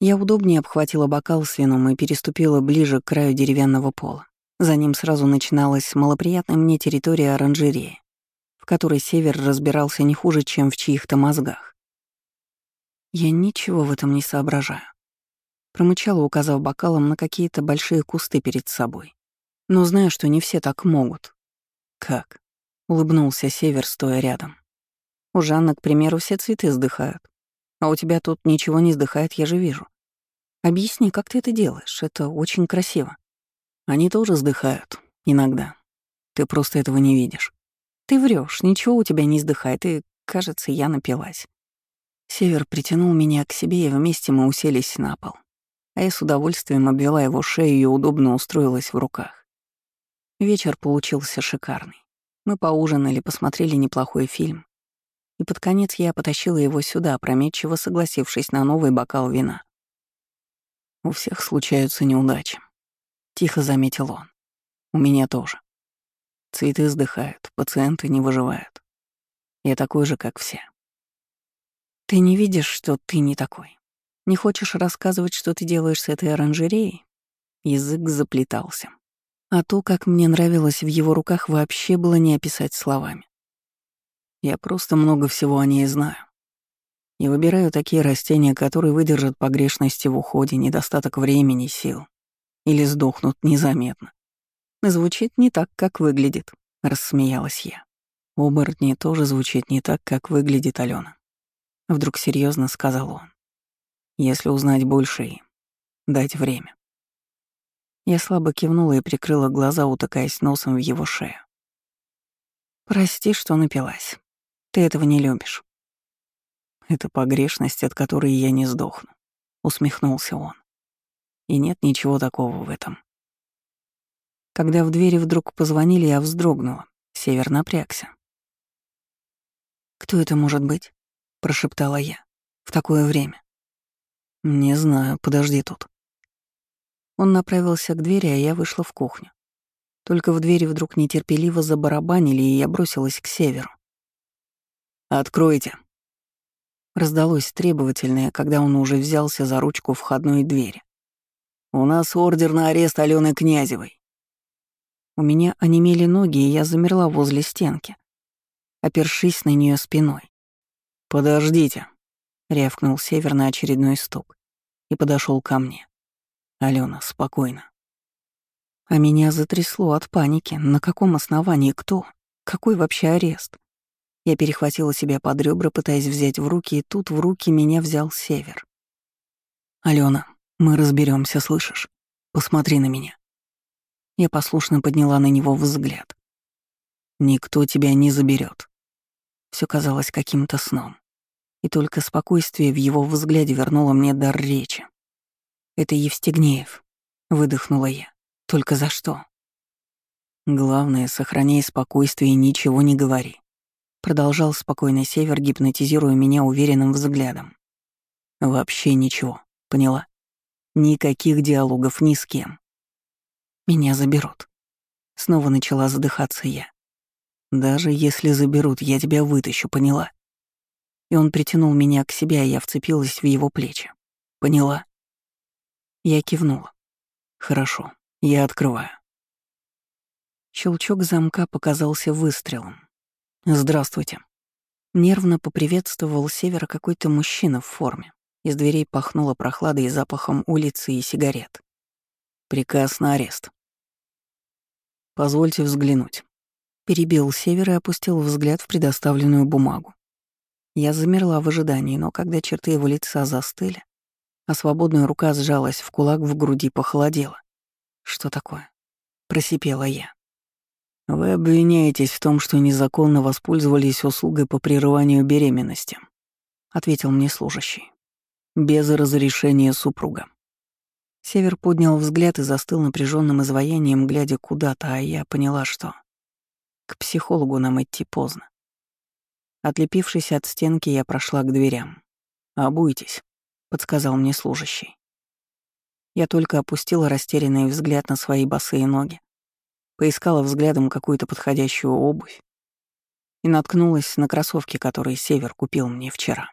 Я удобнее обхватила бокал с вином и переступила ближе к краю деревянного пола. За ним сразу начиналась малоприятная мне территория оранжереи, в которой Север разбирался не хуже, чем в чьих-то мозгах. Я ничего в этом не соображаю. Промычала, указав бокалом на какие-то большие кусты перед собой. Но знаю, что не все так могут. Как? Улыбнулся Север, стоя рядом. У Жанны, к примеру, все цветы сдыхают. А у тебя тут ничего не сдыхает, я же вижу. Объясни, как ты это делаешь? Это очень красиво. Они тоже сдыхают. Иногда. Ты просто этого не видишь. Ты врешь, ничего у тебя не сдыхает, и, кажется, я напилась. Север притянул меня к себе, и вместе мы уселись на пол. А я с удовольствием обвела его шею и удобно устроилась в руках. Вечер получился шикарный. Мы поужинали, посмотрели неплохой фильм. И под конец я потащила его сюда, опрометчиво согласившись на новый бокал вина. У всех случаются неудачи. Тихо заметил он. У меня тоже. Цветы сдыхают, пациенты не выживают. Я такой же, как все. Ты не видишь, что ты не такой? Не хочешь рассказывать, что ты делаешь с этой оранжереей? Язык заплетался. А то, как мне нравилось в его руках, вообще было не описать словами. Я просто много всего о ней знаю. И выбираю такие растения, которые выдержат погрешности в уходе, недостаток времени, сил. Или сдохнут незаметно. Звучит не так, как выглядит, рассмеялась я. Оборотни тоже звучит не так, как выглядит Алена. Вдруг серьезно сказал он. Если узнать больше и дать время. Я слабо кивнула и прикрыла глаза, утыкаясь носом в его шею. «Прости, что напилась. Ты этого не любишь». «Это погрешность, от которой я не сдохну», — усмехнулся он. «И нет ничего такого в этом». Когда в двери вдруг позвонили, я вздрогнула. Север напрягся. «Кто это может быть?» — прошептала я. «В такое время». «Не знаю, подожди тут». Он направился к двери, а я вышла в кухню. Только в двери вдруг нетерпеливо забарабанили, и я бросилась к северу. «Откройте!» Раздалось требовательное, когда он уже взялся за ручку входной двери. «У нас ордер на арест Алены Князевой». У меня онемели ноги, и я замерла возле стенки, опершись на нее спиной. «Подождите», — рявкнул Север на очередной стук и подошел ко мне. Алена, спокойно. А меня затрясло от паники. На каком основании кто? Какой вообще арест? Я перехватила себя под ребра, пытаясь взять в руки, и тут в руки меня взял Север. Алена, мы разберемся, слышишь? Посмотри на меня. Я послушно подняла на него взгляд. Никто тебя не заберет. Все казалось каким-то сном. И только спокойствие в его взгляде вернуло мне дар речи. «Это Евстигнеев», — выдохнула я. «Только за что?» «Главное, сохраняй спокойствие и ничего не говори», — продолжал спокойно Север, гипнотизируя меня уверенным взглядом. «Вообще ничего, поняла? Никаких диалогов ни с кем. Меня заберут». Снова начала задыхаться я. «Даже если заберут, я тебя вытащу, поняла?» И он притянул меня к себе, а я вцепилась в его плечи. «Поняла?» Я кивнула. «Хорошо, я открываю». Щелчок замка показался выстрелом. «Здравствуйте». Нервно поприветствовал севера какой-то мужчина в форме. Из дверей пахнуло прохладой и запахом улицы и сигарет. «Приказ на арест». «Позвольте взглянуть». Перебил север и опустил взгляд в предоставленную бумагу. Я замерла в ожидании, но когда черты его лица застыли, а свободная рука сжалась в кулак в груди, похолодела. «Что такое?» — просипела я. «Вы обвиняетесь в том, что незаконно воспользовались услугой по прерыванию беременности», — ответил мне служащий. «Без разрешения супруга». Север поднял взгляд и застыл напряженным изваянием, глядя куда-то, а я поняла, что к психологу нам идти поздно. Отлепившись от стенки, я прошла к дверям. «Обуйтесь», подсказал мне служащий. Я только опустила растерянный взгляд на свои босые ноги, поискала взглядом какую-то подходящую обувь и наткнулась на кроссовки, которые Север купил мне вчера.